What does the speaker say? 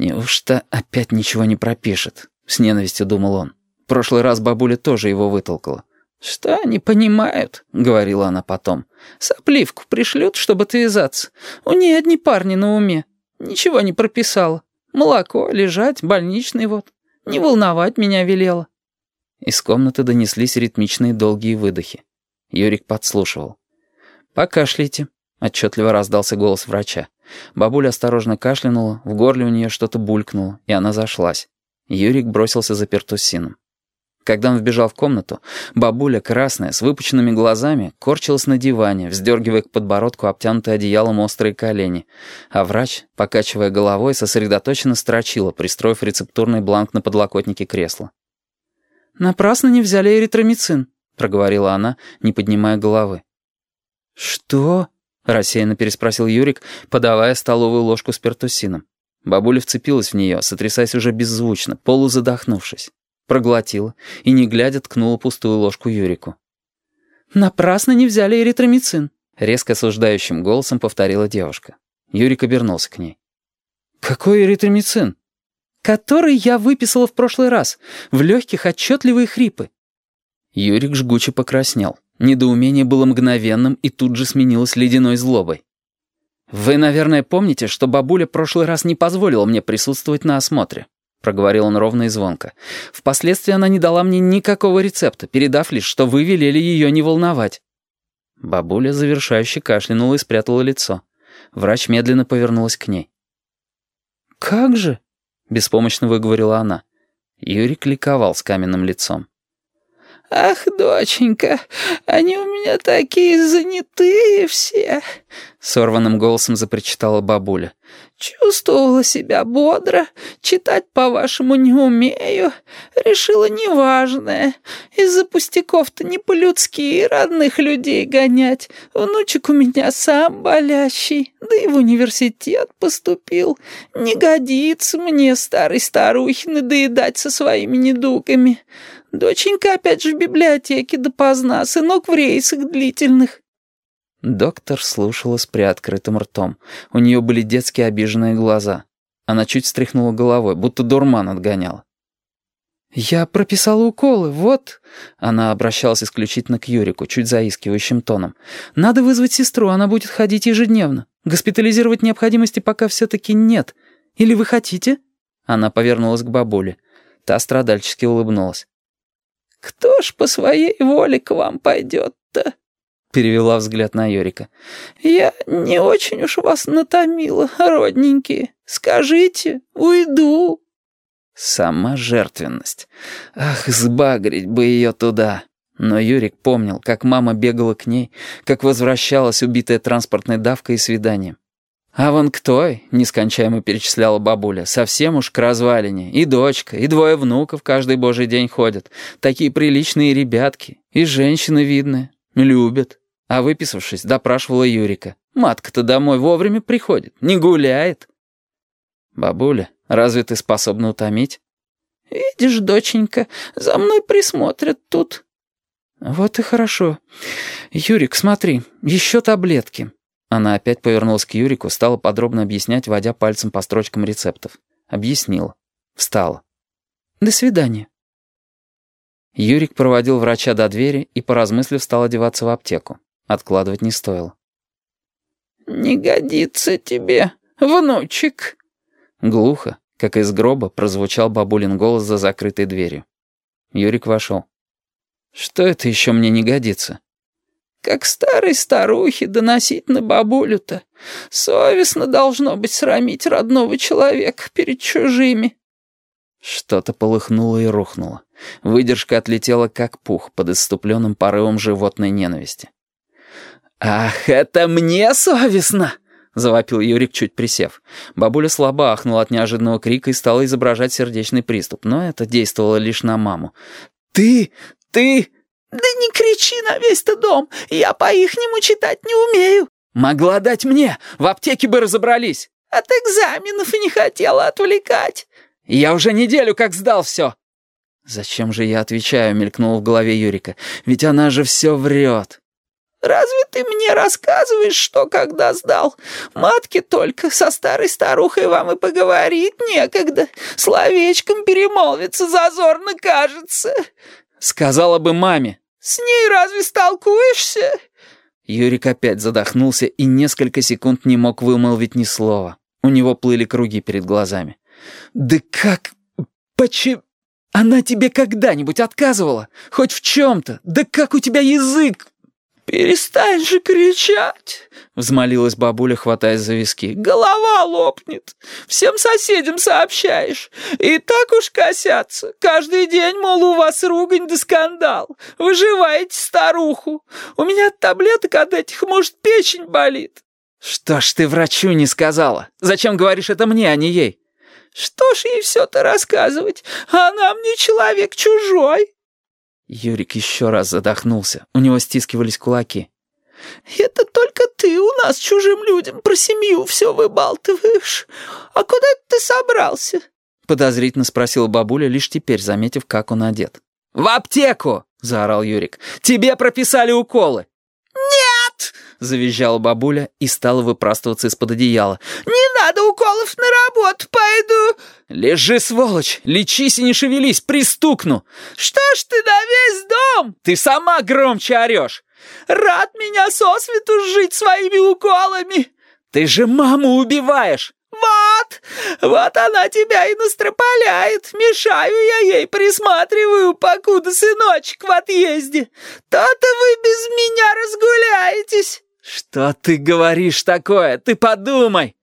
«Неужто опять ничего не пропишет?» — с ненавистью думал он. В прошлый раз бабуля тоже его вытолкала. «Что они понимают?» — говорила она потом. «Сопливку пришлют, чтобы отвязаться. У нее одни парни на уме. Ничего не прописала. Молоко, лежать, больничный вот. Не волновать меня велела». Из комнаты донеслись ритмичные долгие выдохи. Юрик подслушивал. «Покашляйте», — отчетливо раздался голос врача. Бабуля осторожно кашлянула, в горле у нее что-то булькнуло, и она зашлась. Юрик бросился за пертусином. Когда он вбежал в комнату, бабуля, красная, с выпученными глазами, корчилась на диване, вздергивая к подбородку обтянутые одеялом острые колени, а врач, покачивая головой, сосредоточенно строчила, пристроив рецептурный бланк на подлокотнике кресла. «Напрасно не взяли эритромицин», — проговорила она, не поднимая головы. «Что?» — рассеянно переспросил Юрик, подавая столовую ложку с пертусином. Бабуля вцепилась в нее, сотрясаясь уже беззвучно, полузадохнувшись. Проглотила и, не глядя, ткнула пустую ложку Юрику. «Напрасно не взяли эритромицин», — резко осуждающим голосом повторила девушка. Юрик обернулся к ней. «Какой эритромицин?» «Который я выписала в прошлый раз. В легких отчетливые хрипы». Юрик жгуче покраснел. Недоумение было мгновенным и тут же сменилось ледяной злобой. «Вы, наверное, помните, что бабуля прошлый раз не позволила мне присутствовать на осмотре», — проговорил он ровно и звонко. «Впоследствии она не дала мне никакого рецепта, передав лишь, что вы велели ее не волновать». Бабуля завершающе кашлянула и спрятала лицо. Врач медленно повернулась к ней. «Как же?» — беспомощно выговорила она. Юрик ликовал с каменным лицом. «Ах, доченька, они у меня такие занятые все!» Сорванным голосом запричитала бабуля. «Чувствовала себя бодро, читать по-вашему не умею. Решила неважное. Из-за пустяков-то не по-людски родных людей гонять. Внучек у меня сам болящий, да и в университет поступил. Не годится мне, старой старухи, надоедать со своими недугами». Доченька опять же в библиотеке допоздна, сынок в рейсах длительных». Доктор слушала с приоткрытым ртом. У нее были детские обиженные глаза. Она чуть встряхнула головой, будто дурман отгоняла. «Я прописала уколы, вот...» Она обращалась исключительно к Юрику, чуть заискивающим тоном. «Надо вызвать сестру, она будет ходить ежедневно. Госпитализировать необходимости пока все-таки нет. Или вы хотите?» Она повернулась к бабуле. Та страдальчески улыбнулась. «Кто ж по своей воле к вам пойдет-то?» Перевела взгляд на Йорика. «Я не очень уж вас натомила, родненькие. Скажите, уйду». Сама жертвенность. Ах, сбагрить бы ее туда. Но Юрик помнил, как мама бегала к ней, как возвращалась убитая транспортной давкой и свиданием. «А вон к той», — нескончаемо перечисляла бабуля, — «совсем уж к развалине. И дочка, и двое внуков каждый божий день ходят. Такие приличные ребятки. И женщины видны. Любят». А выписавшись, допрашивала Юрика. «Матка-то домой вовремя приходит, не гуляет». «Бабуля, разве ты способна утомить?» «Видишь, доченька, за мной присмотрят тут». «Вот и хорошо. Юрик, смотри, еще таблетки». Она опять повернулась к Юрику, стала подробно объяснять, водя пальцем по строчкам рецептов. Объяснила. Встала. «До свидания». Юрик проводил врача до двери и, поразмыслив, стал одеваться в аптеку. Откладывать не стоило. «Не годится тебе, внучек!» Глухо, как из гроба, прозвучал бабулин голос за закрытой дверью. Юрик вошел. «Что это еще мне не годится?» Как старой старухе доносить на бабулю-то. Совестно должно быть срамить родного человека перед чужими. Что-то полыхнуло и рухнуло. Выдержка отлетела как пух под исступленным порывом животной ненависти. «Ах, это мне совестно!» — завопил Юрик, чуть присев. Бабуля слабо ахнула от неожиданного крика и стала изображать сердечный приступ, но это действовало лишь на маму. «Ты... ты...» «Да не кричи на весь-то дом, я по-ихнему читать не умею». «Могла дать мне, в аптеке бы разобрались». «От экзаменов не хотела отвлекать». «Я уже неделю как сдал все». «Зачем же я отвечаю?» — мелькнуло в голове Юрика. «Ведь она же все врет». Разве ты мне рассказываешь, что когда сдал? Матке только со старой старухой вам и поговорить некогда. Словечком перемолвиться зазорно кажется. Сказала бы маме. С ней разве столкуешься? Юрик опять задохнулся и несколько секунд не мог вымолвить ни слова. У него плыли круги перед глазами. «Да как... почему... Она тебе когда-нибудь отказывала? Хоть в чем-то? Да как у тебя язык? «Перестань же кричать!» — взмолилась бабуля, хватаясь за виски. «Голова лопнет! Всем соседям сообщаешь! И так уж косятся! Каждый день, мол, у вас ругань да скандал! Выживаете старуху! У меня от таблеток от этих, может, печень болит!» «Что ж ты врачу не сказала? Зачем говоришь это мне, а не ей?» «Что ж ей все-то рассказывать? Она мне человек чужой!» Юрик еще раз задохнулся. У него стискивались кулаки. «Это только ты у нас чужим людям про семью все выбалтываешь. А куда ты собрался?» Подозрительно спросила бабуля, лишь теперь заметив, как он одет. «В аптеку!» — заорал Юрик. «Тебе прописали уколы!» Завизжала бабуля и стала выпрастываться из-под одеяла. «Не надо уколов на работу, пойду!» «Лежи, сволочь! Лечись и не шевелись, пристукну!» «Что ж ты на весь дом?» «Ты сама громче орешь!» «Рад меня сосвету жить своими уколами!» «Ты же маму убиваешь!» «Вот! Вот она тебя и настропаляет! Мешаю я ей, присматриваю, покуда сыночек в отъезде! То-то вы без меня разгуляетесь!» «Что ты говоришь такое? Ты подумай!»